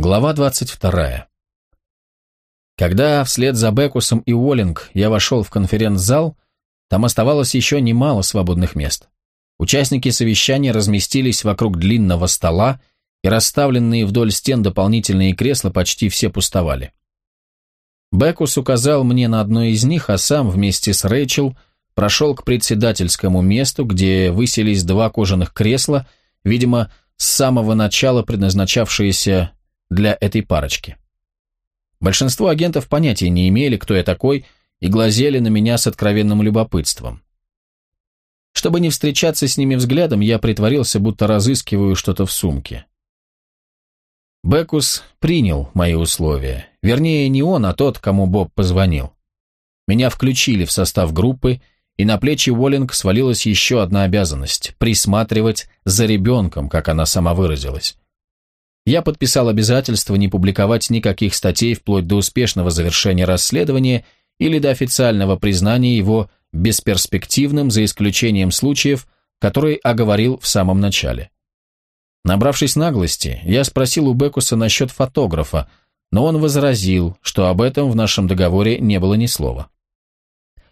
Глава 22. Когда вслед за Бекусом и Уоллинг я вошел в конференц-зал, там оставалось еще немало свободных мест. Участники совещания разместились вокруг длинного стола, и расставленные вдоль стен дополнительные кресла почти все пустовали. Бекус указал мне на одно из них, а сам вместе с Рэйчел прошел к председательскому месту, где высились два кожаных кресла, видимо, с самого начала предназначавшиеся для этой парочки. Большинство агентов понятия не имели, кто я такой, и глазели на меня с откровенным любопытством. Чтобы не встречаться с ними взглядом, я притворился, будто разыскиваю что-то в сумке. Бекус принял мои условия. Вернее, не он, а тот, кому Боб позвонил. Меня включили в состав группы, и на плечи Уоллинг свалилась еще одна обязанность – присматривать за ребенком, как она сама выразилась. Я подписал обязательство не публиковать никаких статей вплоть до успешного завершения расследования или до официального признания его бесперспективным, за исключением случаев, которые оговорил в самом начале. Набравшись наглости, я спросил у Бекуса насчет фотографа, но он возразил, что об этом в нашем договоре не было ни слова.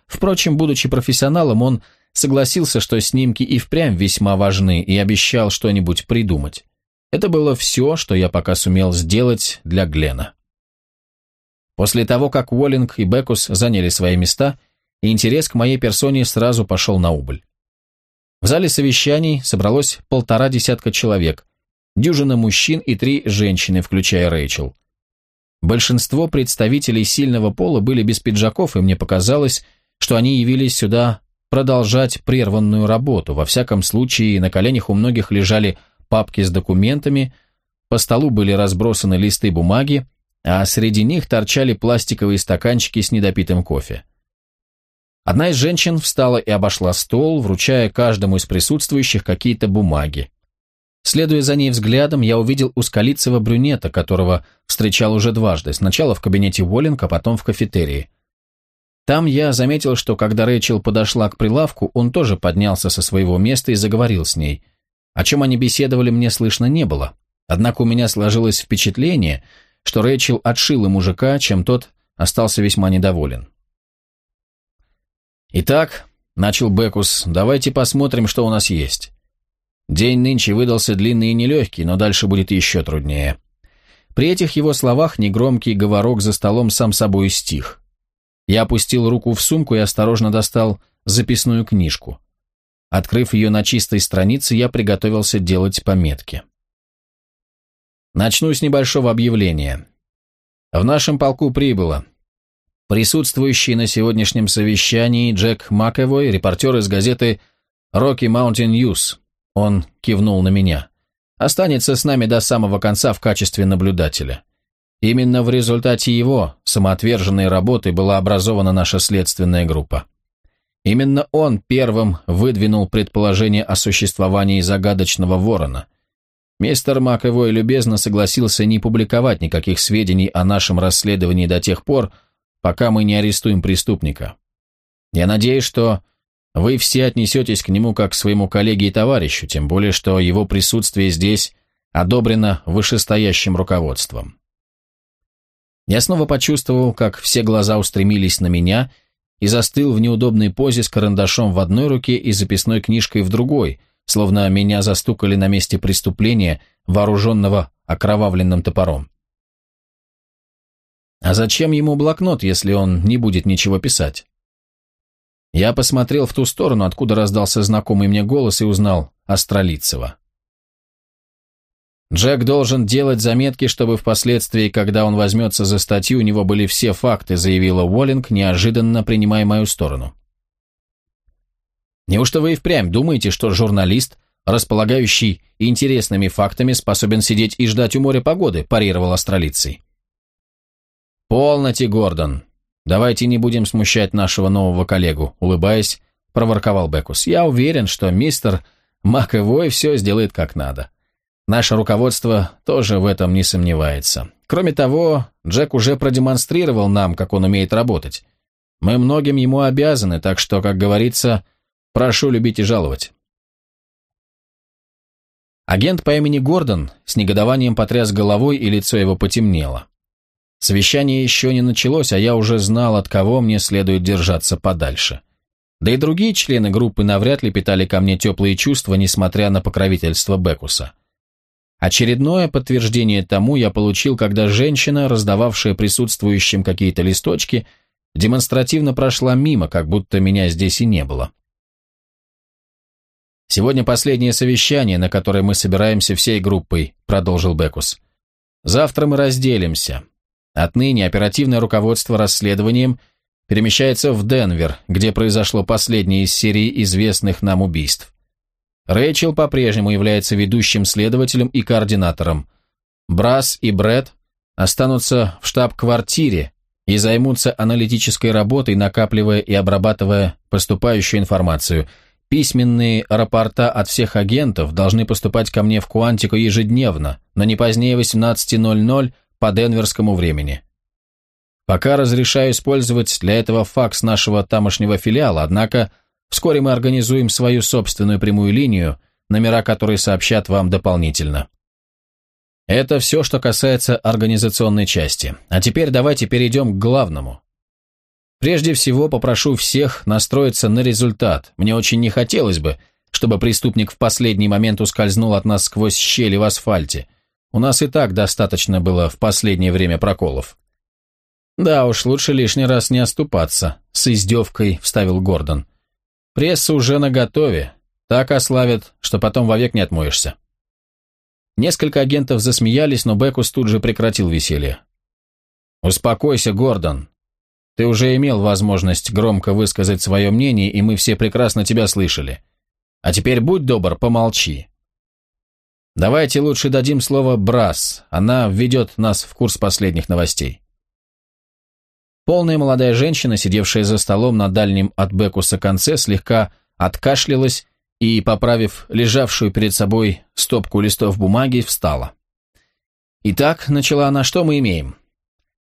Впрочем, будучи профессионалом, он согласился, что снимки и впрямь весьма важны, и обещал что-нибудь придумать. Это было все, что я пока сумел сделать для Глена. После того, как Уоллинг и Бекус заняли свои места, интерес к моей персоне сразу пошел на убыль. В зале совещаний собралось полтора десятка человек, дюжина мужчин и три женщины, включая Рэйчел. Большинство представителей сильного пола были без пиджаков, и мне показалось, что они явились сюда продолжать прерванную работу. Во всяком случае, на коленях у многих лежали папки с документами, по столу были разбросаны листы бумаги, а среди них торчали пластиковые стаканчики с недопитым кофе. Одна из женщин встала и обошла стол, вручая каждому из присутствующих какие-то бумаги. Следуя за ней взглядом, я увидел ускалицего брюнета, которого встречал уже дважды, сначала в кабинете Уоллинг, а потом в кафетерии. Там я заметил, что когда Рэйчел подошла к прилавку, он тоже поднялся со своего места и заговорил с ней – о чем они беседовали, мне слышно не было. Однако у меня сложилось впечатление, что Рэйчел отшила мужика, чем тот остался весьма недоволен. «Итак», — начал Бекус, — «давайте посмотрим, что у нас есть. День нынче выдался длинный и нелегкий, но дальше будет еще труднее». При этих его словах негромкий говорок за столом сам собой стих. Я опустил руку в сумку и осторожно достал записную книжку. Открыв ее на чистой странице, я приготовился делать пометки. Начну с небольшого объявления. В нашем полку прибыло. Присутствующий на сегодняшнем совещании Джек Макэвой, репортер из газеты Rocky Mountain News, он кивнул на меня, останется с нами до самого конца в качестве наблюдателя. Именно в результате его самоотверженной работы была образована наша следственная группа. Именно он первым выдвинул предположение о существовании загадочного ворона. Мистер Маковой любезно согласился не публиковать никаких сведений о нашем расследовании до тех пор, пока мы не арестуем преступника. Я надеюсь, что вы все отнесетесь к нему как к своему коллеге и товарищу, тем более, что его присутствие здесь одобрено вышестоящим руководством. Я снова почувствовал, как все глаза устремились на меня – застыл в неудобной позе с карандашом в одной руке и записной книжкой в другой, словно меня застукали на месте преступления, вооруженного окровавленным топором. А зачем ему блокнот, если он не будет ничего писать? Я посмотрел в ту сторону, откуда раздался знакомый мне голос и узнал Астролицева. Джек должен делать заметки, чтобы впоследствии, когда он возьмется за статью, у него были все факты, заявила Уоллинг, неожиданно принимая мою сторону. Неужто вы и впрямь думаете, что журналист, располагающий интересными фактами, способен сидеть и ждать у моря погоды, парировал астролицей. «Полноте, Гордон. Давайте не будем смущать нашего нового коллегу», улыбаясь, проворковал Бекус. «Я уверен, что мистер Маковой все сделает как надо». Наше руководство тоже в этом не сомневается. Кроме того, Джек уже продемонстрировал нам, как он умеет работать. Мы многим ему обязаны, так что, как говорится, прошу любить и жаловать. Агент по имени Гордон с негодованием потряс головой, и лицо его потемнело. Совещание еще не началось, а я уже знал, от кого мне следует держаться подальше. Да и другие члены группы навряд ли питали ко мне теплые чувства, несмотря на покровительство Бекуса. Очередное подтверждение тому я получил, когда женщина, раздававшая присутствующим какие-то листочки, демонстративно прошла мимо, как будто меня здесь и не было. «Сегодня последнее совещание, на которое мы собираемся всей группой», — продолжил Бекус. «Завтра мы разделимся. Отныне оперативное руководство расследованием перемещается в Денвер, где произошло последнее из серии известных нам убийств. Рэйчел по-прежнему является ведущим следователем и координатором. Брас и Брэд останутся в штаб-квартире и займутся аналитической работой, накапливая и обрабатывая поступающую информацию – Письменные рапорта от всех агентов должны поступать ко мне в Куантику ежедневно, но не позднее 18.00 по денверскому времени. Пока разрешаю использовать для этого факс нашего тамошнего филиала, однако вскоре мы организуем свою собственную прямую линию, номера которой сообщат вам дополнительно. Это все, что касается организационной части. А теперь давайте перейдем к главному. Прежде всего попрошу всех настроиться на результат. Мне очень не хотелось бы, чтобы преступник в последний момент ускользнул от нас сквозь щели в асфальте. У нас и так достаточно было в последнее время проколов. Да уж, лучше лишний раз не оступаться, с издевкой вставил Гордон. Пресса уже наготове. Так ославят, что потом вовек не отмоешься. Несколько агентов засмеялись, но Бекус тут же прекратил веселье. «Успокойся, Гордон. Ты уже имел возможность громко высказать свое мнение, и мы все прекрасно тебя слышали. А теперь будь добр, помолчи. Давайте лучше дадим слово Брас, она введет нас в курс последних новостей. Полная молодая женщина, сидевшая за столом на дальнем от Бекуса конце, слегка откашлялась и, поправив лежавшую перед собой стопку листов бумаги, встала. «Итак», — начала она, — «что мы имеем?»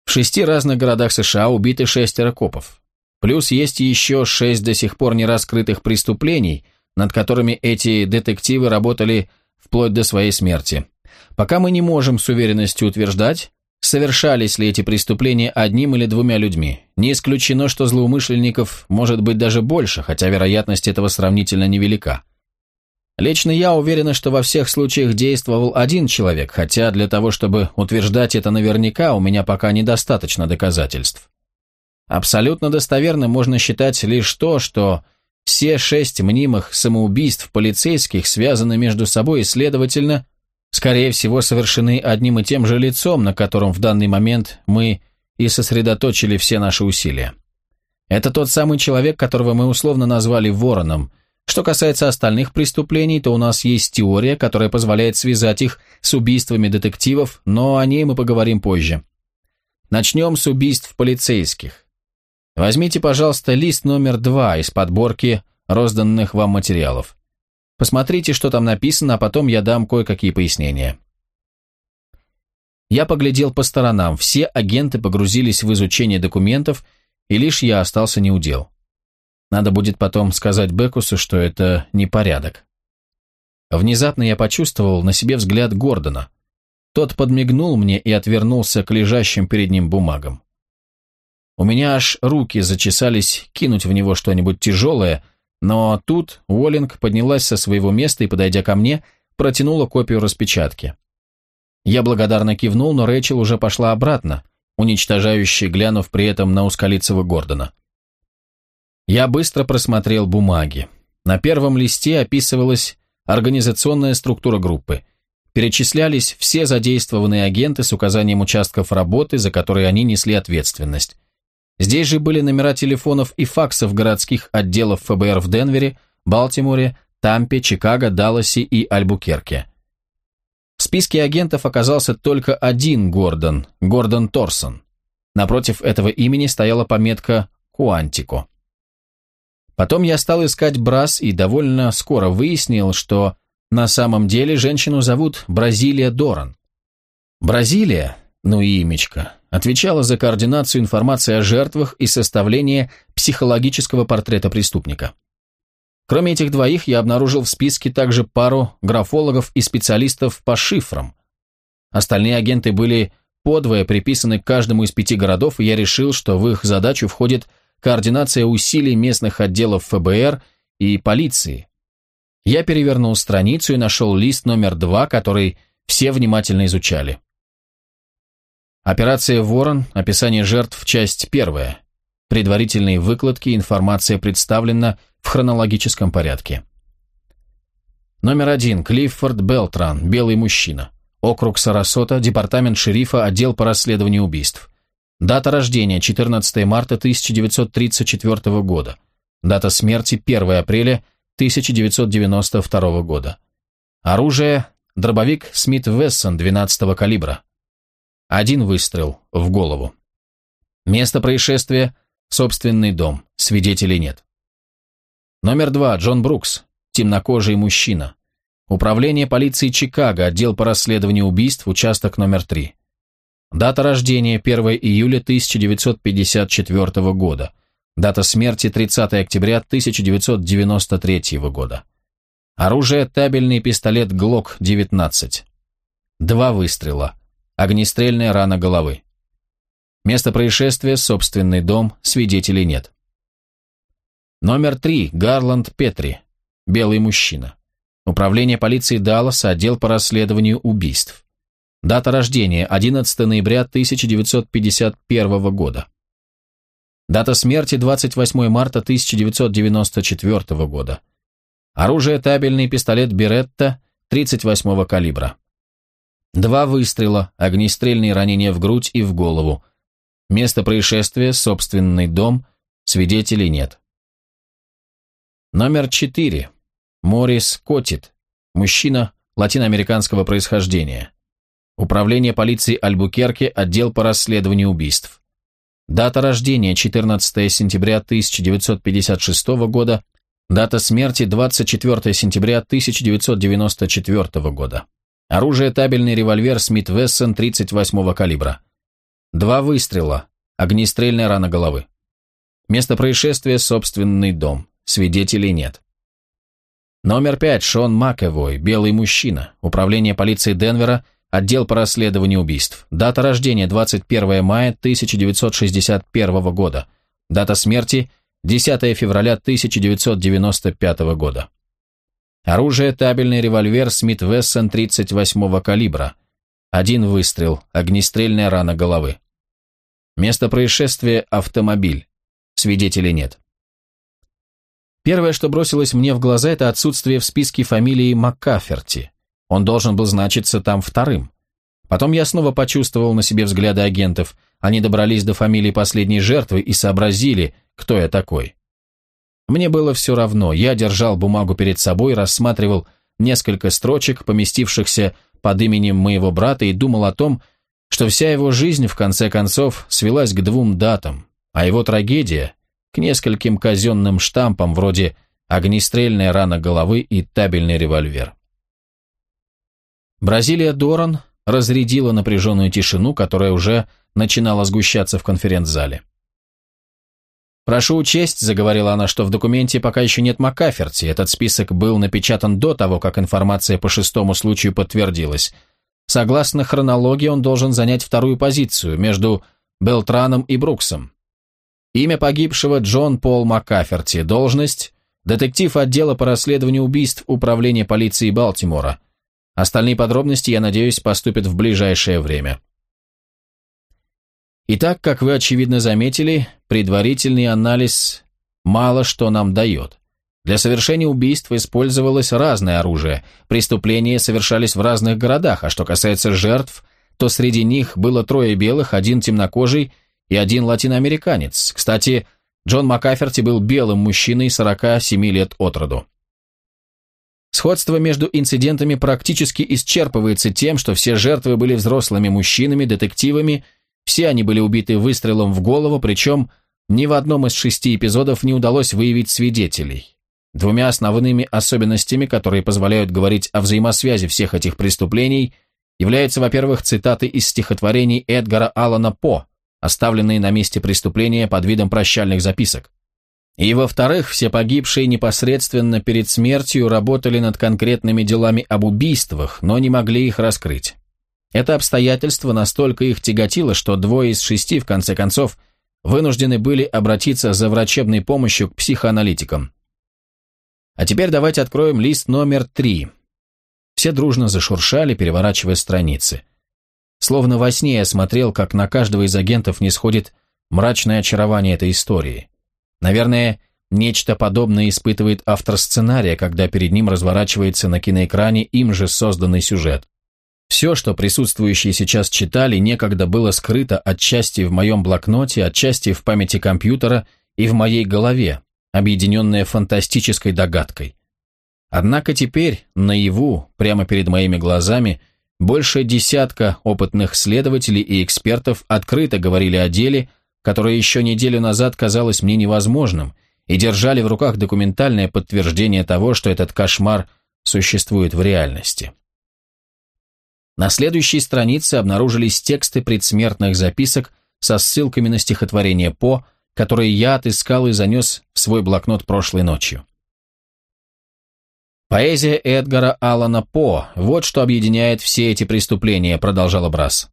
В шести разных городах США убиты шестеро копов. Плюс есть еще шесть до сих пор нераскрытых преступлений, над которыми эти детективы работали вплоть до своей смерти. Пока мы не можем с уверенностью утверждать, совершались ли эти преступления одним или двумя людьми. Не исключено, что злоумышленников может быть даже больше, хотя вероятность этого сравнительно невелика. Лично я уверена, что во всех случаях действовал один человек, хотя для того, чтобы утверждать это наверняка, у меня пока недостаточно доказательств. Абсолютно достоверным можно считать лишь то, что все шесть мнимых самоубийств полицейских связаны между собой и, следовательно, скорее всего, совершены одним и тем же лицом, на котором в данный момент мы и сосредоточили все наши усилия. Это тот самый человек, которого мы условно назвали Вороном, что касается остальных преступлений, то у нас есть теория, которая позволяет связать их с убийствами детективов, но о ней мы поговорим позже. Начнем с убийств полицейских. Возьмите, пожалуйста, лист номер два из подборки розданных вам материалов. Посмотрите, что там написано, а потом я дам кое-какие пояснения. Я поглядел по сторонам, все агенты погрузились в изучение документов, и лишь я остался неудел. Надо будет потом сказать Бекусу, что это непорядок. Внезапно я почувствовал на себе взгляд Гордона. Тот подмигнул мне и отвернулся к лежащим перед ним бумагам. У меня аж руки зачесались кинуть в него что-нибудь тяжелое, но тут Уоллинг поднялась со своего места и, подойдя ко мне, протянула копию распечатки. Я благодарно кивнул, но Рэйчел уже пошла обратно, уничтожающе глянув при этом на ускалицего Гордона. Я быстро просмотрел бумаги. На первом листе описывалась организационная структура группы. Перечислялись все задействованные агенты с указанием участков работы, за которые они несли ответственность. Здесь же были номера телефонов и факсов городских отделов ФБР в Денвере, Балтиморе, Тампе, Чикаго, Далласе и Альбукерке. В списке агентов оказался только один Гордон, Гордон Торсон. Напротив этого имени стояла пометка «Куантико». Потом я стал искать Брас и довольно скоро выяснил, что на самом деле женщину зовут Бразилия Доран. Бразилия, ну и имечко, отвечала за координацию информации о жертвах и составление психологического портрета преступника. Кроме этих двоих, я обнаружил в списке также пару графологов и специалистов по шифрам. Остальные агенты были подвое приписаны к каждому из пяти городов, и я решил, что в их задачу входит координация усилий местных отделов ФБР и полиции. Я перевернул страницу и нашел лист номер два, который все внимательно изучали. Операция «Ворон», описание жертв, часть первая. Предварительные выкладки, информация представлена в хронологическом порядке. Номер один. Клиффорд Белтран, белый мужчина. Округ Сарасота, департамент шерифа, отдел по расследованию убийств. Дата рождения 14 марта 1934 года. Дата смерти 1 апреля 1992 года. Оружие – дробовик Смит Вессон 12 калибра. Один выстрел в голову. Место происшествия – собственный дом, свидетелей нет. Номер два. Джон Брукс. Темнокожий мужчина. Управление полиции Чикаго, отдел по расследованию убийств, участок номер три. Дата рождения 1 июля 1954 года. Дата смерти 30 октября 1993 года. Оружие табельный пистолет Glock 19. Два выстрела. Огнестрельная рана головы. Место происшествия – собственный дом, свидетелей нет. Номер три. Гарланд Петри. Белый мужчина. Управление полиции Далласа, отдел по расследованию убийств. Дата рождения – 11 ноября 1951 года. Дата смерти – 28 марта 1994 года. Оружие – табельный пистолет Беретта 38 калибра. Два выстрела, огнестрельные ранения в грудь и в голову. Место происшествия – собственный дом, свидетелей нет. Номер 4. Морис Котит. Мужчина латиноамериканского происхождения. Управление полиции Альбукерке, отдел по расследованию убийств. Дата рождения 14 сентября 1956 года, дата смерти 24 сентября 1994 года. Оружие табельный револьвер Смит Вессон 38 калибра. Два выстрела, огнестрельная рана головы. Место происшествия – собственный дом. Свидетелей нет. Номер пять. Шон Макэвой, белый мужчина. Управление полиции Денвера, отдел по расследованию убийств. Дата рождения 21 мая 1961 года. Дата смерти 10 февраля 1995 года. Оружие табельный револьвер Смит Вессон 38 калибра. Один выстрел, огнестрельная рана головы. Место происшествия – автомобиль. Свидетелей нет. Первое, что бросилось мне в глаза, это отсутствие в списке фамилии Маккаферти. Он должен был значиться там вторым. Потом я снова почувствовал на себе взгляды агентов. Они добрались до фамилии последней жертвы и сообразили, кто я такой. Мне было все равно. Я держал бумагу перед собой, рассматривал несколько строчек, поместившихся под именем моего брата, и думал о том, что вся его жизнь, в конце концов, свелась к двум датам, а его трагедия к нескольким казенным штампам вроде огнестрельная рана головы и табельный револьвер. Бразилия Доран разрядила напряженную тишину, которая уже начинала сгущаться в конференц-зале. «Прошу учесть», — заговорила она, — «что в документе пока еще нет Маккаферти. Этот список был напечатан до того, как информация по шестому случаю подтвердилась. Согласно хронологии, он должен занять вторую позицию между Белтраном и Бруксом. Имя погибшего Джон Пол Маккаферти. Должность – детектив отдела по расследованию убийств Управления полиции Балтимора. Остальные подробности, я надеюсь, поступят в ближайшее время. Итак, как вы очевидно заметили, предварительный анализ мало что нам дает. Для совершения убийств использовалось разное оружие, преступления совершались в разных городах, а что касается жертв, то среди них было трое белых, один темнокожий – и один латиноамериканец. Кстати, Джон Маккаферти был белым мужчиной 47 лет от роду. Сходство между инцидентами практически исчерпывается тем, что все жертвы были взрослыми мужчинами, детективами, все они были убиты выстрелом в голову, причем ни в одном из шести эпизодов не удалось выявить свидетелей. Двумя основными особенностями, которые позволяют говорить о взаимосвязи всех этих преступлений, являются, во-первых, цитаты из стихотворений Эдгара Аллана По, оставленные на месте преступления под видом прощальных записок. И во-вторых, все погибшие непосредственно перед смертью работали над конкретными делами об убийствах, но не могли их раскрыть. Это обстоятельство настолько их тяготило, что двое из шести, в конце концов, вынуждены были обратиться за врачебной помощью к психоаналитикам. А теперь давайте откроем лист номер три. Все дружно зашуршали, переворачивая страницы. Словно во сне я смотрел, как на каждого из агентов не сходит мрачное очарование этой истории. Наверное, нечто подобное испытывает автор сценария, когда перед ним разворачивается на киноэкране им же созданный сюжет. Все, что присутствующие сейчас читали, некогда было скрыто отчасти в моем блокноте, отчасти в памяти компьютера и в моей голове, объединенное фантастической догадкой. Однако теперь, наяву, прямо перед моими глазами, больше десятка опытных следователей и экспертов открыто говорили о деле, которое еще неделю назад казалось мне невозможным, и держали в руках документальное подтверждение того, что этот кошмар существует в реальности. На следующей странице обнаружились тексты предсмертных записок со ссылками на стихотворение По, которые я отыскал и занес в свой блокнот прошлой ночью. Поэзия Эдгара Аллана По – вот что объединяет все эти преступления, продолжал Брас.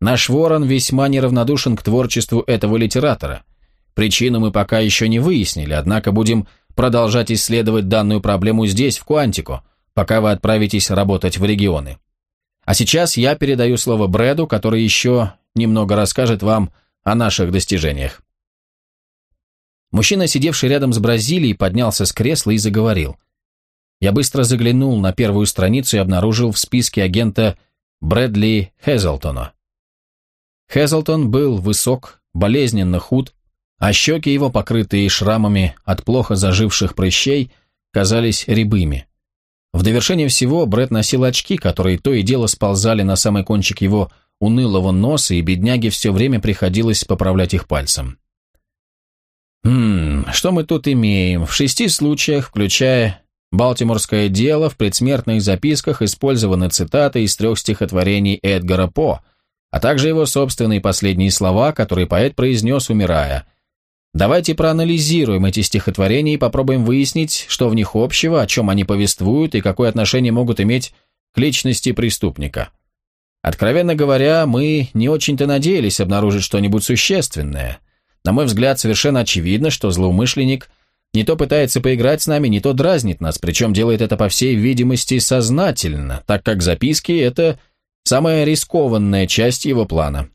Наш ворон весьма неравнодушен к творчеству этого литератора. Причину мы пока еще не выяснили, однако будем продолжать исследовать данную проблему здесь, в Куантико, пока вы отправитесь работать в регионы. А сейчас я передаю слово Брэду, который еще немного расскажет вам о наших достижениях. Мужчина, сидевший рядом с Бразилией, поднялся с кресла и заговорил. Я быстро заглянул на первую страницу и обнаружил в списке агента Брэдли Хезлтона. Хезлтон был высок, болезненно худ, а щеки его, покрытые шрамами от плохо заживших прыщей, казались рябыми. В довершение всего Брэд носил очки, которые то и дело сползали на самый кончик его унылого носа, и бедняге все время приходилось поправлять их пальцем. «Хм, что мы тут имеем? В шести случаях, включая Балтиморское дело, в предсмертных записках использованы цитаты из трех стихотворений Эдгара По – а также его собственные последние слова, которые поэт произнес, умирая. Давайте проанализируем эти стихотворения и попробуем выяснить, что в них общего, о чем они повествуют и какое отношение могут иметь к личности преступника. Откровенно говоря, мы не очень-то надеялись обнаружить что-нибудь существенное. На мой взгляд, совершенно очевидно, что злоумышленник не то пытается поиграть с нами, не то дразнит нас, причем делает это, по всей видимости, сознательно, так как записки – это Самая рискованная часть его плана.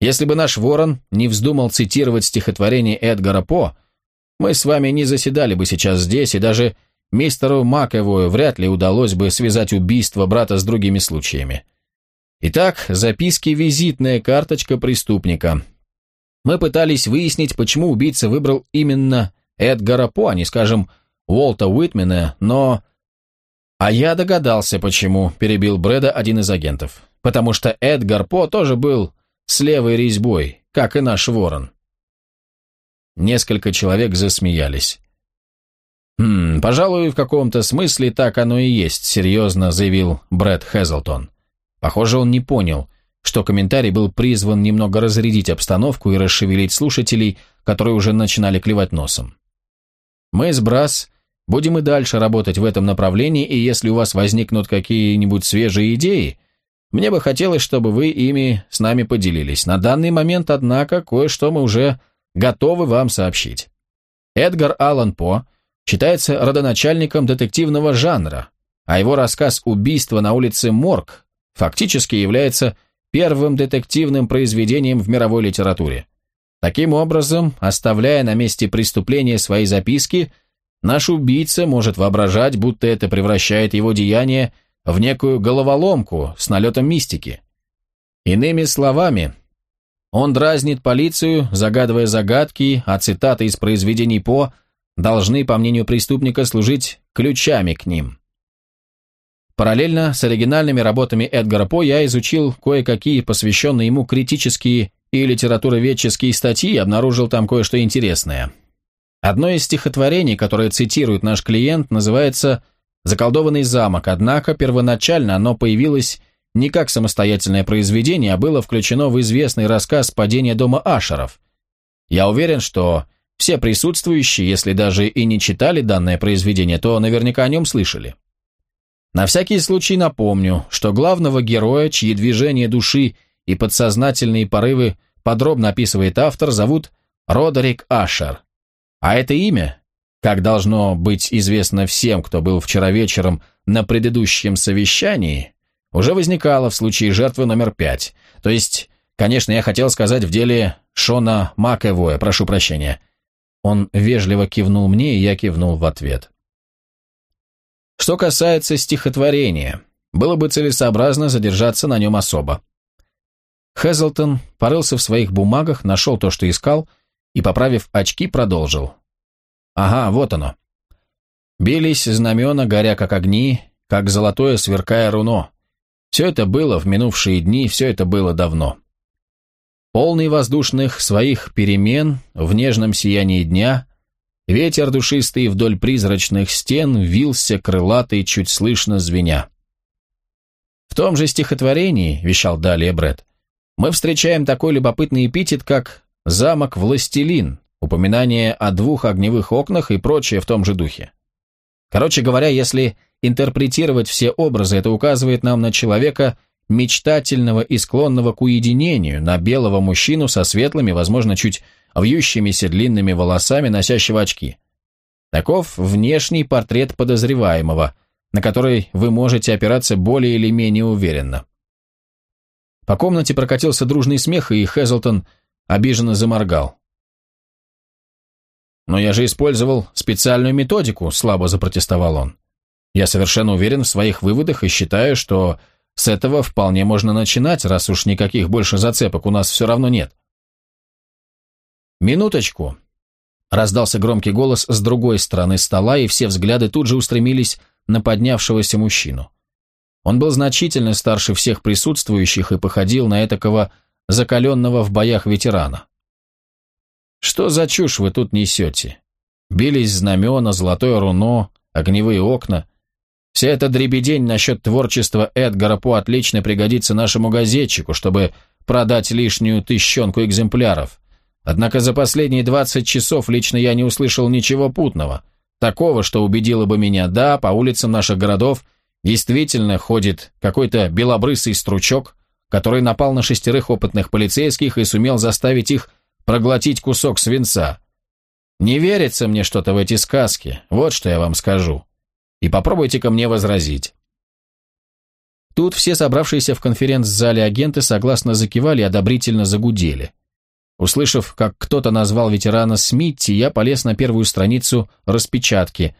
Если бы наш ворон не вздумал цитировать стихотворение Эдгара По, мы с вами не заседали бы сейчас здесь, и даже мистеру Маковую вряд ли удалось бы связать убийство брата с другими случаями. Итак, записки «Визитная карточка преступника». Мы пытались выяснить, почему убийца выбрал именно Эдгара По, а не, скажем, Уолта Уитмена, но «А я догадался, почему», – перебил Брэда один из агентов. «Потому что Эдгар По тоже был с левой резьбой, как и наш ворон». Несколько человек засмеялись. «Хм, пожалуй, в каком-то смысле так оно и есть», – серьезно заявил Брэд Хэзлтон. Похоже, он не понял, что комментарий был призван немного разрядить обстановку и расшевелить слушателей, которые уже начинали клевать носом. Мы с Брас Будем и дальше работать в этом направлении, и если у вас возникнут какие-нибудь свежие идеи, мне бы хотелось, чтобы вы ими с нами поделились. На данный момент, однако, кое-что мы уже готовы вам сообщить. Эдгар Аллан По считается родоначальником детективного жанра, а его рассказ «Убийство на улице Морг» фактически является первым детективным произведением в мировой литературе. Таким образом, оставляя на месте преступления свои записки – Наш убийца может воображать, будто это превращает его деяние в некую головоломку с налетом мистики. Иными словами, он дразнит полицию, загадывая загадки, а цитаты из произведений По должны, по мнению преступника, служить ключами к ним. Параллельно с оригинальными работами Эдгара По я изучил кое-какие посвященные ему критические и литературоведческие статьи и обнаружил там кое-что интересное – Одно из стихотворений, которое цитирует наш клиент, называется «Заколдованный замок», однако первоначально оно появилось не как самостоятельное произведение, а было включено в известный рассказ «Падение дома Ашеров». Я уверен, что все присутствующие, если даже и не читали данное произведение, то наверняка о нем слышали. На всякий случай напомню, что главного героя, чьи движения души и подсознательные порывы подробно описывает автор, зовут Родерик Ашер. А это имя, как должно быть известно всем, кто был вчера вечером на предыдущем совещании, уже возникало в случае жертвы номер пять. То есть, конечно, я хотел сказать в деле Шона Макэвоя, прошу прощения. Он вежливо кивнул мне, и я кивнул в ответ. Что касается стихотворения, было бы целесообразно задержаться на нем особо. Хезлтон порылся в своих бумагах, нашел то, что искал, и, поправив очки, продолжил. «Ага, вот оно. Бились знамена, горя как огни, как золотое сверкая руно. Все это было в минувшие дни, все это было давно. Полный воздушных своих перемен в нежном сиянии дня, ветер душистый вдоль призрачных стен вился крылатый, чуть слышно звеня. В том же стихотворении, вещал далее Бред, мы встречаем такой любопытный эпитет, как «замок властелин», упоминание о двух огневых окнах и прочее в том же духе. Короче говоря, если интерпретировать все образы, это указывает нам на человека, мечтательного и склонного к уединению, на белого мужчину со светлыми, возможно, чуть вьющимися длинными волосами, носящего очки. Таков внешний портрет подозреваемого, на который вы можете опираться более или менее уверенно. По комнате прокатился дружный смех, и Хэзлтон обиженно заморгал. «Но я же использовал специальную методику», — слабо запротестовал он. «Я совершенно уверен в своих выводах и считаю, что с этого вполне можно начинать, раз уж никаких больше зацепок у нас все равно нет». «Минуточку», — раздался громкий голос с другой стороны стола, и все взгляды тут же устремились на поднявшегося мужчину. Он был значительно старше всех присутствующих и походил на этакого закаленного в боях ветерана. «Что за чушь вы тут несете? Бились знамена, золотое руно, огневые окна. Вся эта дребедень насчет творчества Эдгара По отлично пригодится нашему газетчику, чтобы продать лишнюю тыщенку экземпляров. Однако за последние 20 часов лично я не услышал ничего путного, такого, что убедило бы меня, да, по улицам наших городов – Действительно ходит какой-то белобрысый стручок, который напал на шестерых опытных полицейских и сумел заставить их проглотить кусок свинца. Не верится мне что-то в эти сказки, вот что я вам скажу. И попробуйте-ка мне возразить. Тут все собравшиеся в конференц-зале агенты согласно закивали и одобрительно загудели. Услышав, как кто-то назвал ветерана Смитти, я полез на первую страницу распечатки.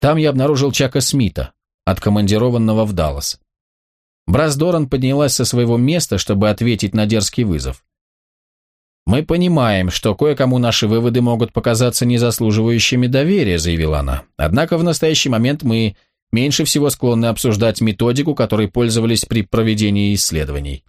Там я обнаружил Чака Смита, откомандированного в Даллас. Брас Доран поднялась со своего места, чтобы ответить на дерзкий вызов. «Мы понимаем, что кое-кому наши выводы могут показаться незаслуживающими доверия», заявила она. «Однако в настоящий момент мы меньше всего склонны обсуждать методику, которой пользовались при проведении исследований.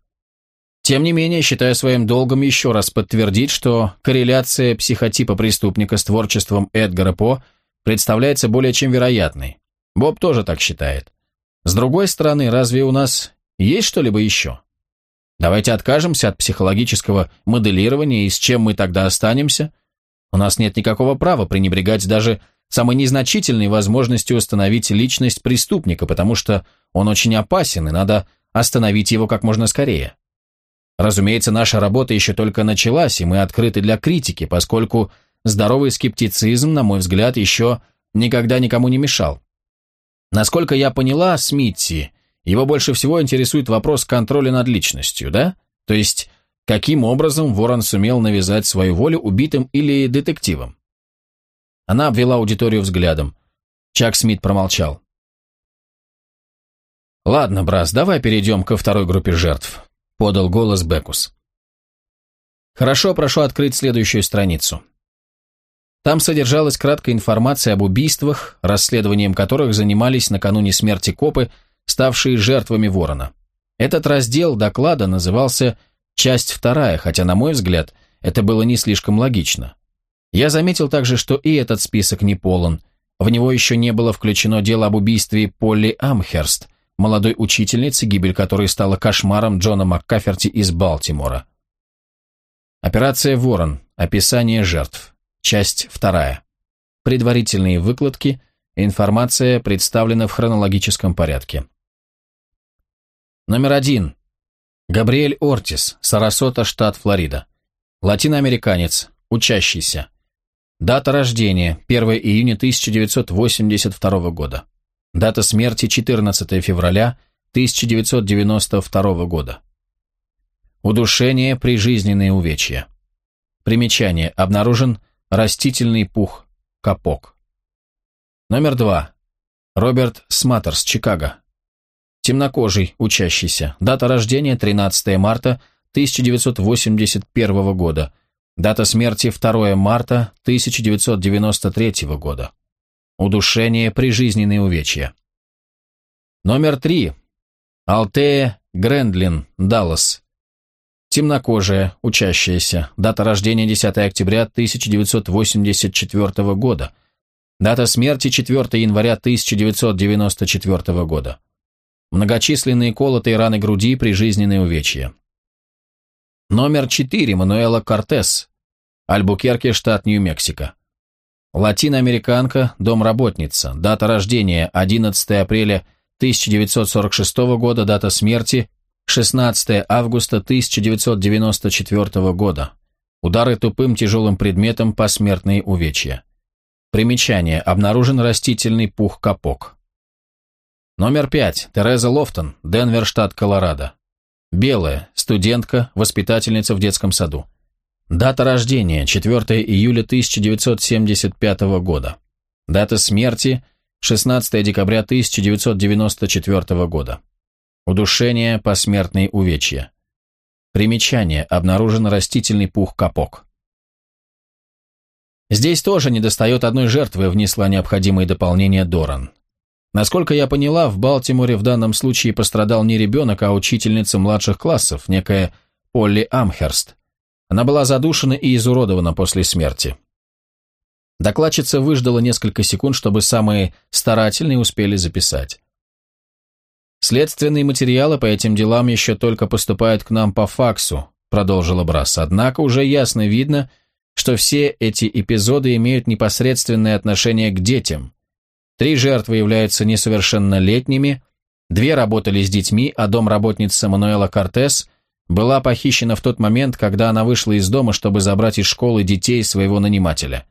Тем не менее, считаю своим долгом еще раз подтвердить, что корреляция психотипа преступника с творчеством Эдгара По представляется более чем вероятной. Боб тоже так считает. С другой стороны, разве у нас есть что-либо еще? Давайте откажемся от психологического моделирования, и с чем мы тогда останемся? У нас нет никакого права пренебрегать даже самой незначительной возможностью установить личность преступника, потому что он очень опасен, и надо остановить его как можно скорее. Разумеется, наша работа еще только началась, и мы открыты для критики, поскольку здоровый скептицизм, на мой взгляд, еще никогда никому не мешал. Насколько я поняла, Смитти, его больше всего интересует вопрос контроля над личностью, да? То есть, каким образом Ворон сумел навязать свою волю убитым или детективам? Она обвела аудиторию взглядом. Чак Смит промолчал. «Ладно, Брас, давай перейдем ко второй группе жертв», — подал голос Бекус. «Хорошо, прошу открыть следующую страницу. Там содержалась краткая информация об убийствах, расследованием которых занимались накануне смерти копы, ставшие жертвами ворона. Этот раздел доклада назывался «Часть вторая», хотя, на мой взгляд, это было не слишком логично. Я заметил также, что и этот список не полон. В него еще не было включено дело об убийстве Полли Амхерст, молодой учительницы, гибель которой стала кошмаром Джона Маккаферти из Балтимора. Операция «Ворон», описание жертв. часть 2. Предварительные выкладки, информация представлена в хронологическом порядке. Номер один. Габриэль Ортис, Сарасота, штат Флорида. Латиноамериканец, учащийся. Дата рождения – 1 июня 1982 года. Дата смерти – 14 февраля 1992 года. Удушение, прижизненные увечья. Примечание. Обнаружен растительный пух, капок. Номер два. Роберт Сматтерс, Чикаго. Темнокожий, учащийся. Дата рождения 13 марта 1981 года. Дата смерти 2 марта 1993 года. Удушение, прижизненные увечья. Номер три. Алтея Грендлин, Даллас. Темнокожая, учащаяся. Дата рождения 10 октября 1984 года. Дата смерти 4 января 1994 года. Многочисленные колотые раны груди, прижизненные увечья. Номер 4. Мануэла Кортес. Альбукерке, штат Нью-Мексико. Латиноамериканка, домработница. Дата рождения 11 апреля 1946 года, дата смерти 16 августа 1994 года. Удары тупым тяжелым предметом, посмертные увечья. Примечание. Обнаружен растительный пух-капок. Номер 5. Тереза Лофтон, Денвер, штат Колорадо. Белая, студентка, воспитательница в детском саду. Дата рождения – 4 июля 1975 года. Дата смерти – 16 декабря 1994 года. Удушение, посмертные увечья. Примечание. Обнаружен растительный пух-капок. Здесь тоже недостает одной жертвы, внесла необходимые дополнения Доран. Насколько я поняла, в Балтиморе в данном случае пострадал не ребенок, а учительница младших классов, некая Полли Амхерст. Она была задушена и изуродована после смерти. Докладчица выждала несколько секунд, чтобы самые старательные успели записать. Следственные материалы по этим делам еще только поступают к нам по факсу, продолжила Брас. Однако уже ясно видно, что все эти эпизоды имеют непосредственное отношение к детям. Три жертвы являются несовершеннолетними, две работали с детьми, а домработница Мануэла Кортес была похищена в тот момент, когда она вышла из дома, чтобы забрать из школы детей своего нанимателя.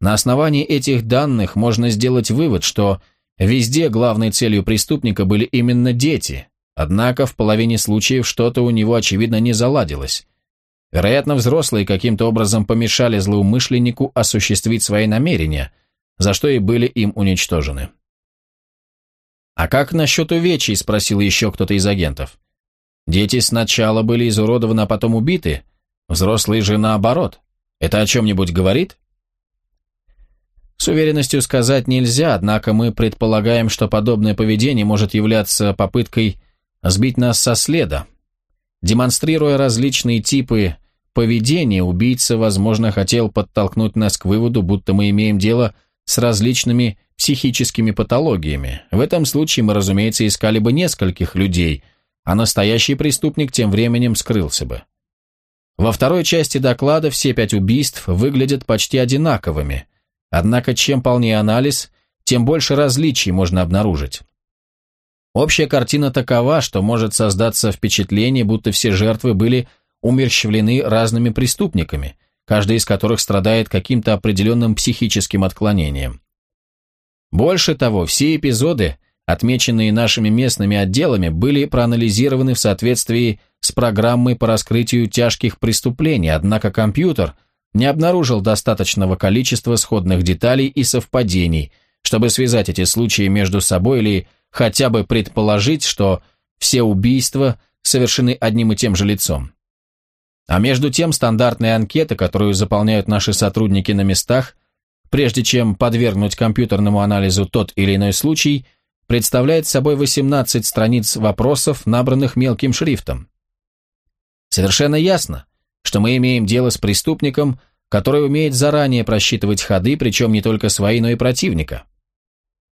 На основании этих данных можно сделать вывод, что Везде главной целью преступника были именно дети, однако в половине случаев что-то у него, очевидно, не заладилось. Вероятно, взрослые каким-то образом помешали злоумышленнику осуществить свои намерения, за что и были им уничтожены. «А как насчет увечий?» – спросил еще кто-то из агентов. «Дети сначала были изуродованы, а потом убиты, взрослые же наоборот. Это о чем-нибудь говорит?» С уверенностью сказать нельзя, однако мы предполагаем, что подобное поведение может являться попыткой сбить нас со следа. Демонстрируя различные типы поведения, убийца, возможно, хотел подтолкнуть нас к выводу, будто мы имеем дело с различными психическими патологиями. В этом случае мы, разумеется, искали бы нескольких людей, а настоящий преступник тем временем скрылся бы. Во второй части доклада все пять убийств выглядят почти одинаковыми – Однако чем полнее анализ, тем больше различий можно обнаружить. Общая картина такова, что может создаться впечатление, будто все жертвы были умерщвлены разными преступниками, каждый из которых страдает каким-то определенным психическим отклонением. Больше того, все эпизоды, отмеченные нашими местными отделами, были проанализированы в соответствии с программой по раскрытию тяжких преступлений, однако компьютер – не обнаружил достаточного количества сходных деталей и совпадений, чтобы связать эти случаи между собой или хотя бы предположить, что все убийства совершены одним и тем же лицом. А между тем стандартная анкета, которую заполняют наши сотрудники на местах, прежде чем подвергнуть компьютерному анализу тот или иной случай, представляет собой 18 страниц вопросов, набранных мелким шрифтом. Совершенно ясно, что мы имеем дело с преступником, который умеет заранее просчитывать ходы, причем не только свои, но и противника.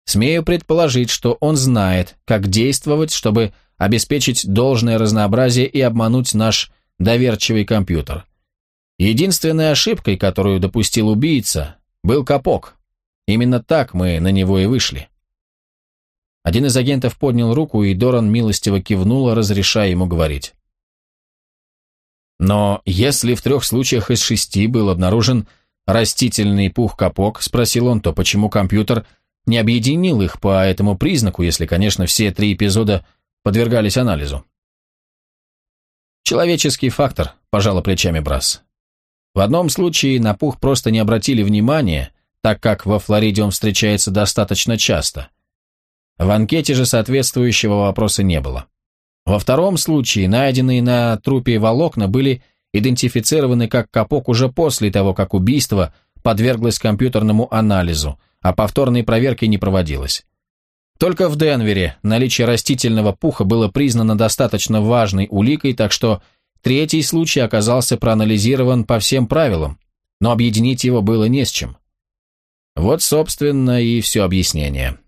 Смею предположить, что он знает, как действовать, чтобы обеспечить должное разнообразие и обмануть наш доверчивый компьютер. Единственной ошибкой, которую допустил убийца, был капок. Именно так мы на него и вышли. Один из агентов поднял руку, и Доран милостиво кивнула, разрешая ему говорить. Но если в трех случаях из шести был обнаружен растительный пух-капок, спросил он, то почему компьютер не объединил их по этому признаку, если, конечно, все три эпизода подвергались анализу? Человеческий фактор, пожала плечами Брас. В одном случае на пух просто не обратили внимания, так как во Флориде он встречается достаточно часто. В анкете же соответствующего вопроса не было. Во втором случае найденные на трупе волокна были идентифицированы как капок уже после того, как убийство подверглось компьютерному анализу, а повторной проверки не проводилось. Только в Денвере наличие растительного пуха было признано достаточно важной уликой, так что третий случай оказался проанализирован по всем правилам, но объединить его было не с чем. Вот, собственно, и все объяснение.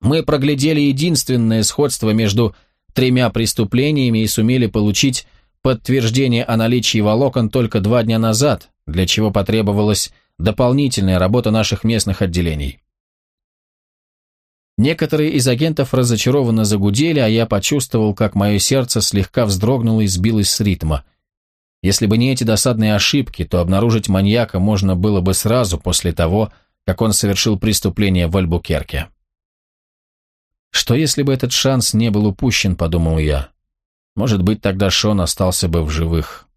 Мы проглядели единственное сходство между тремя преступлениями и сумели получить подтверждение о наличии волокон только два дня назад, для чего потребовалась дополнительная работа наших местных отделений. Некоторые из агентов разочарованно загудели, а я почувствовал, как мое сердце слегка вздрогнуло и сбилось с ритма. Если бы не эти досадные ошибки, то обнаружить маньяка можно было бы сразу после того, как он совершил преступление в Альбукерке. Что если бы этот шанс не был упущен, подумал я. Может быть, тогда Шон остался бы в живых.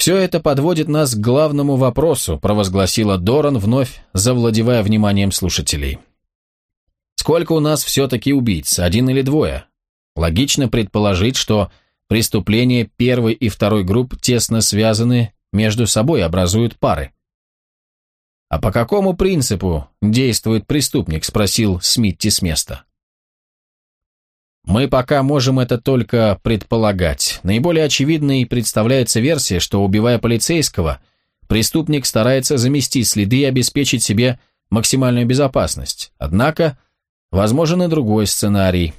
«Все это подводит нас к главному вопросу», – провозгласила Доран, вновь завладевая вниманием слушателей. «Сколько у нас все-таки убийц, один или двое? Логично предположить, что преступления первой и второй групп тесно связаны между собой, образуют пары. «А по какому принципу действует преступник?» – спросил Смитти с места. Мы пока можем это только предполагать. Наиболее очевидной представляется версия, что, убивая полицейского, преступник старается замести следы и обеспечить себе максимальную безопасность. Однако, возможен и другой сценарий.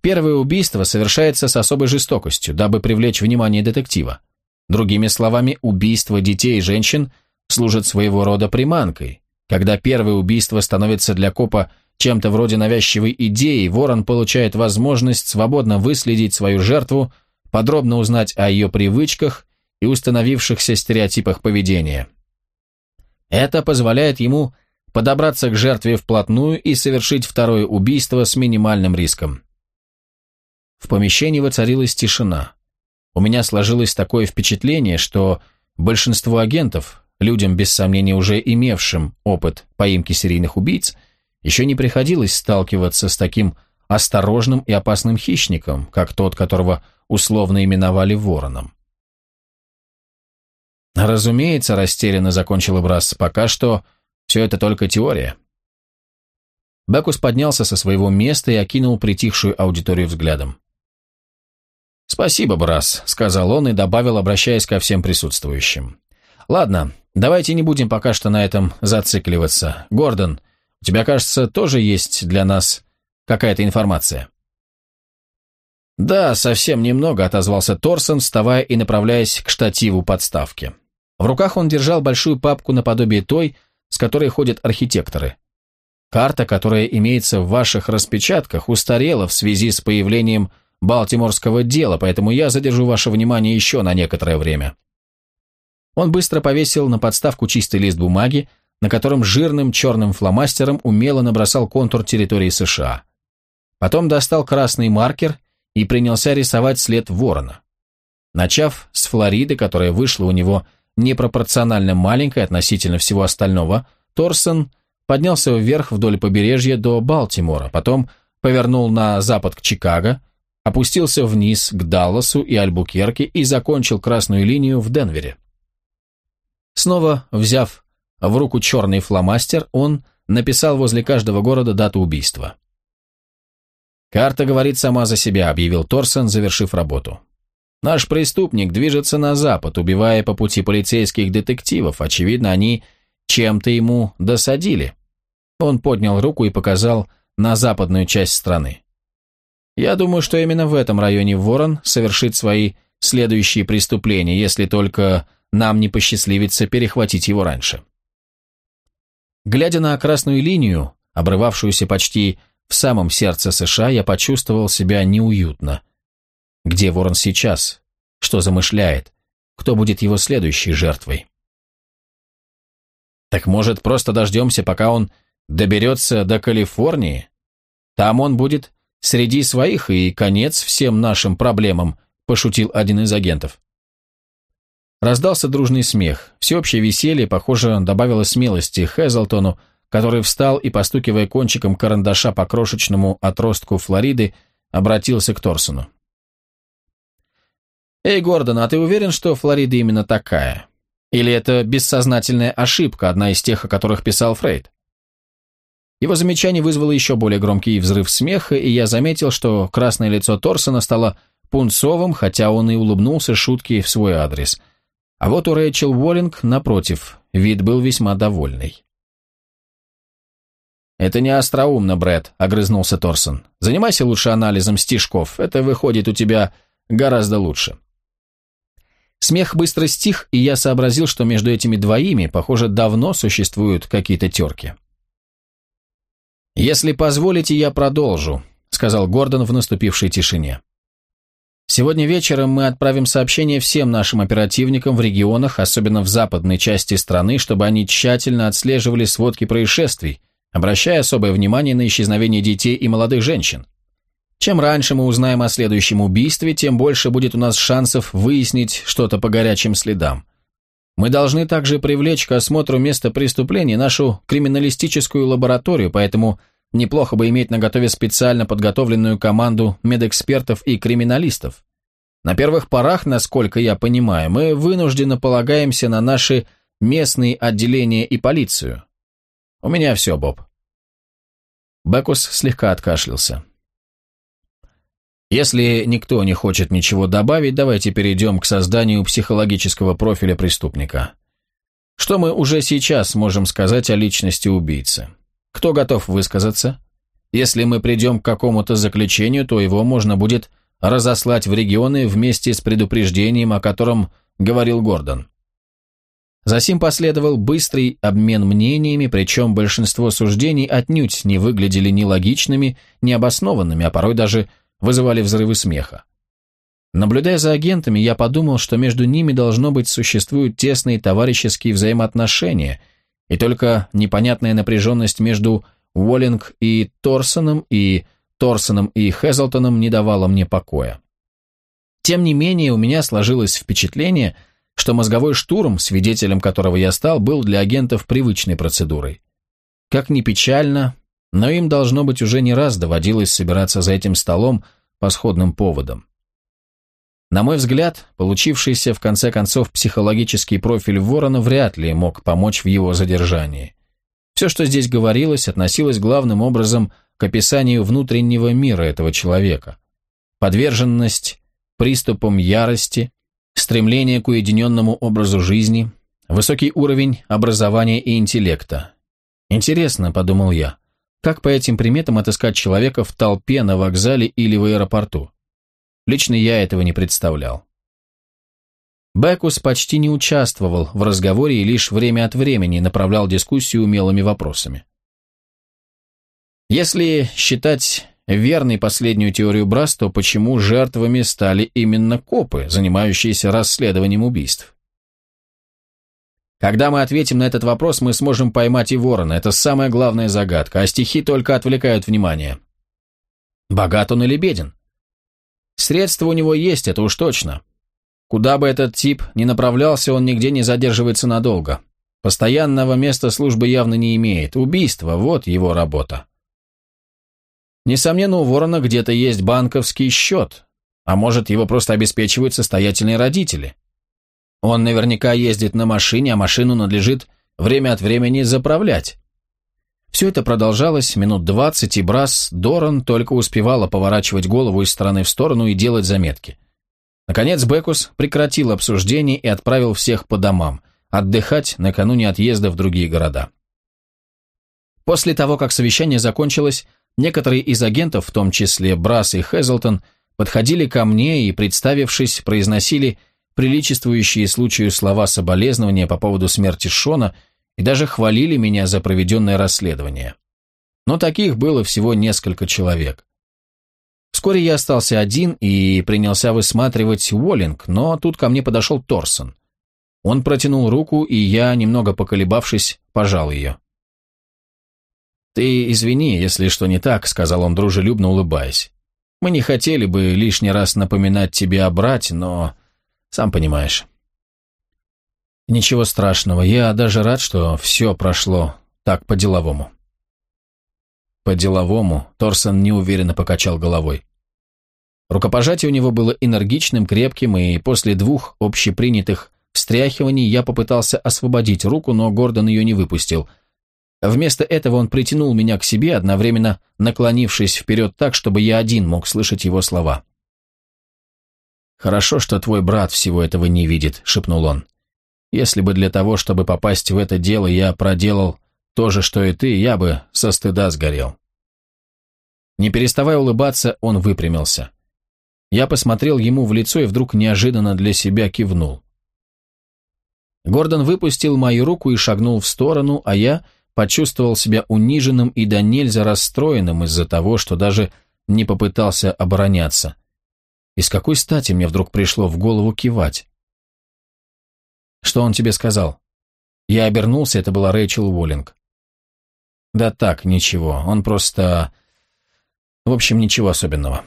Первое убийство совершается с особой жестокостью, дабы привлечь внимание детектива. Другими словами, убийство детей и женщин – служит своего рода приманкой. Когда первое убийство становится для копа чем-то вроде навязчивой идеи, ворон получает возможность свободно выследить свою жертву, подробно узнать о ее привычках и установившихся стереотипах поведения. Это позволяет ему подобраться к жертве вплотную и совершить второе убийство с минимальным риском. В помещении воцарилась тишина. У меня сложилось такое впечатление, что большинство агентов, людям, без сомнения уже имевшим опыт поимки серийных убийц, еще не приходилось сталкиваться с таким осторожным и опасным хищником, как тот, которого условно именовали вороном. Разумеется, растерянно закончил Брас, пока что все это только теория. Бекус поднялся со своего места и окинул притихшую аудиторию взглядом. «Спасибо, Брас», — сказал он и добавил, обращаясь ко всем присутствующим. «Ладно, Давайте не будем пока что на этом зацикливаться. Гордон, у тебя, кажется, тоже есть для нас какая-то информация. Да, совсем немного, отозвался Торсон, вставая и направляясь к штативу подставки. В руках он держал большую папку наподобие той, с которой ходят архитекторы. Карта, которая имеется в ваших распечатках, устарела в связи с появлением Балтиморского дела, поэтому я задержу ваше внимание еще на некоторое время. Он быстро повесил на подставку чистый лист бумаги, на котором жирным черным фломастером умело набросал контур территории США. Потом достал красный маркер и принялся рисовать след ворона. Начав с Флориды, которая вышла у него непропорционально маленькой относительно всего остального, Торсон поднялся вверх вдоль побережья до Балтимора, потом повернул на запад к Чикаго, опустился вниз к Далласу и Альбукерке и закончил красную линию в Денвере. Снова взяв в руку черный фломастер, он написал возле каждого города дату убийства. «Карта говорит сама за себя», — объявил Торсон, завершив работу. «Наш преступник движется на запад, убивая по пути полицейских детективов. Очевидно, они чем-то ему досадили». Он поднял руку и показал на западную часть страны. «Я думаю, что именно в этом районе Ворон совершит свои следующие преступления, если только нам не посчастливится перехватить его раньше. Глядя на красную линию, обрывавшуюся почти в самом сердце США, я почувствовал себя неуютно. Где Ворон сейчас? Что замышляет? Кто будет его следующей жертвой? Так может, просто дождемся, пока он доберется до Калифорнии? Там он будет среди своих, и конец всем нашим проблемам, пошутил один из агентов. Раздался дружный смех. Всеобщее веселье, похоже, добавило смелости Хэзлтону, который встал и, постукивая кончиком карандаша по крошечному отростку Флориды, обратился к Торсону. «Эй, Гордон, а ты уверен, что Флорида именно такая? Или это бессознательная ошибка, одна из тех, о которых писал Фрейд?» Его замечание вызвало еще более громкий взрыв смеха, и я заметил, что красное лицо Торсона стало пунцовым, хотя он и улыбнулся шутки в свой адрес – а вот у Рэйчел Уоллинг, напротив, вид был весьма довольный. «Это не остроумно, Брэд», — огрызнулся Торсон. «Занимайся лучше анализом стишков, это выходит у тебя гораздо лучше». Смех быстро стих, и я сообразил, что между этими двоими, похоже, давно существуют какие-то терки. «Если позволите, я продолжу», — сказал Гордон в наступившей тишине. Сегодня вечером мы отправим сообщение всем нашим оперативникам в регионах, особенно в западной части страны, чтобы они тщательно отслеживали сводки происшествий, обращая особое внимание на исчезновение детей и молодых женщин. Чем раньше мы узнаем о следующем убийстве, тем больше будет у нас шансов выяснить что-то по горячим следам. Мы должны также привлечь к осмотру места преступления нашу криминалистическую лабораторию, поэтому Неплохо бы иметь на готове специально подготовленную команду медэкспертов и криминалистов. На первых порах, насколько я понимаю, мы вынужденно полагаемся на наши местные отделения и полицию. У меня все, Боб. Бекус слегка откашлялся. Если никто не хочет ничего добавить, давайте перейдем к созданию психологического профиля преступника. Что мы уже сейчас можем сказать о личности убийцы? Кто готов высказаться? Если мы придем к какому-то заключению, то его можно будет разослать в регионы вместе с предупреждением, о котором говорил Гордон. Засим последовал быстрый обмен мнениями, причем большинство суждений отнюдь не выглядели ни логичными, ни обоснованными, а порой даже вызывали взрывы смеха. Наблюдая за агентами, я подумал, что между ними должно быть существуют тесные товарищеские взаимоотношения – и только непонятная напряженность между Уоллинг и Торсоном и Торсоном и Хезлтоном не давала мне покоя. Тем не менее, у меня сложилось впечатление, что мозговой штурм, свидетелем которого я стал, был для агентов привычной процедурой. Как ни печально, но им, должно быть, уже не раз доводилось собираться за этим столом по сходным поводам. На мой взгляд, получившийся в конце концов психологический профиль Ворона вряд ли мог помочь в его задержании. Все, что здесь говорилось, относилось главным образом к описанию внутреннего мира этого человека. Подверженность приступам ярости, стремление к уединенному образу жизни, высокий уровень образования и интеллекта. Интересно, подумал я, как по этим приметам отыскать человека в толпе на вокзале или в аэропорту? Лично я этого не представлял. Бекус почти не участвовал в разговоре и лишь время от времени направлял дискуссию умелыми вопросами. Если считать верной последнюю теорию Брас, то почему жертвами стали именно копы, занимающиеся расследованием убийств? Когда мы ответим на этот вопрос, мы сможем поймать и ворона. Это самая главная загадка, а стихи только отвлекают внимание. Богат он или беден? Средства у него есть, это уж точно. Куда бы этот тип ни направлялся, он нигде не задерживается надолго. Постоянного места службы явно не имеет. Убийство – вот его работа. Несомненно, у Ворона где-то есть банковский счет, а может, его просто обеспечивают состоятельные родители. Он наверняка ездит на машине, а машину надлежит время от времени заправлять. Все это продолжалось минут двадцать, и Брас Доран только успевала поворачивать голову из стороны в сторону и делать заметки. Наконец Бекус прекратил обсуждение и отправил всех по домам, отдыхать накануне отъезда в другие города. После того, как совещание закончилось, некоторые из агентов, в том числе Брас и Хезлтон, подходили ко мне и, представившись, произносили приличествующие случаю слова соболезнования по поводу смерти Шона и даже хвалили меня за проведенное расследование. Но таких было всего несколько человек. Вскоре я остался один и принялся высматривать Уоллинг, но тут ко мне подошел Торсон. Он протянул руку, и я, немного поколебавшись, пожал ее. «Ты извини, если что не так», — сказал он дружелюбно, улыбаясь. «Мы не хотели бы лишний раз напоминать тебе о брате, но сам понимаешь». «Ничего страшного, я даже рад, что все прошло так по-деловому». «По-деловому», — Торсон неуверенно покачал головой. Рукопожатие у него было энергичным, крепким, и после двух общепринятых встряхиваний я попытался освободить руку, но Гордон ее не выпустил — Вместо этого он притянул меня к себе, одновременно наклонившись вперед так, чтобы я один мог слышать его слова. «Хорошо, что твой брат всего этого не видит», — шепнул он. «Если бы для того, чтобы попасть в это дело, я проделал то же, что и ты, я бы со стыда сгорел». Не переставая улыбаться, он выпрямился. Я посмотрел ему в лицо и вдруг неожиданно для себя кивнул. Гордон выпустил мою руку и шагнул в сторону, а я почувствовал себя униженным и до нельзя расстроенным из-за того, что даже не попытался обороняться. И с какой стати мне вдруг пришло в голову кивать? «Что он тебе сказал?» Я обернулся, это была Рэйчел Уоллинг. «Да так, ничего, он просто... В общем, ничего особенного».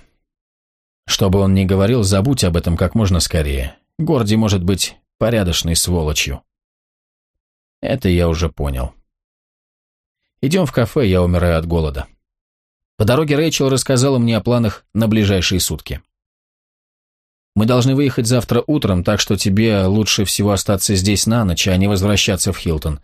Что бы он ни говорил, забудь об этом как можно скорее. Горди может быть порядочной сволочью. Это я уже понял. Идем в кафе, я умираю от голода. По дороге Рэйчел рассказала мне о планах на ближайшие сутки. Мы должны выехать завтра утром, так что тебе лучше всего остаться здесь на ночь, а не возвращаться в Хилтон.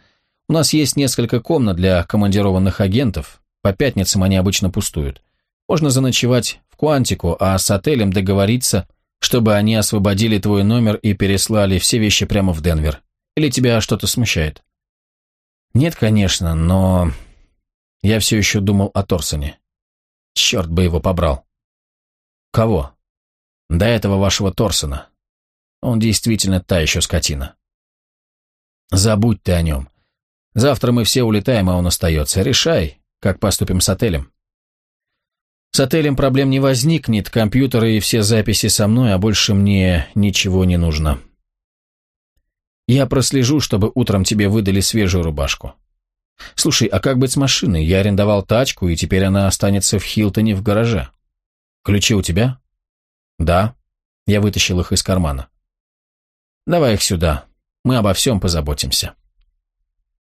У нас есть несколько комнат для командированных агентов. По пятницам они обычно пустуют. Можно заночевать в Куантику, а с отелем договориться, чтобы они освободили твой номер и переслали все вещи прямо в Денвер. Или тебя что-то смущает? Нет, конечно, но я все еще думал о Торсоне. Черт бы его побрал. Кого? До этого вашего Торсона. Он действительно та еще скотина. Забудь ты о нем. Завтра мы все улетаем, а он остается. Решай, как поступим с отелем. С отелем проблем не возникнет, компьютеры и все записи со мной, а больше мне ничего не нужно. Я прослежу, чтобы утром тебе выдали свежую рубашку. Слушай, а как быть с машиной? Я арендовал тачку, и теперь она останется в Хилтоне в гараже. Ключи у тебя? Да. Я вытащил их из кармана. Давай их сюда. Мы обо всем позаботимся.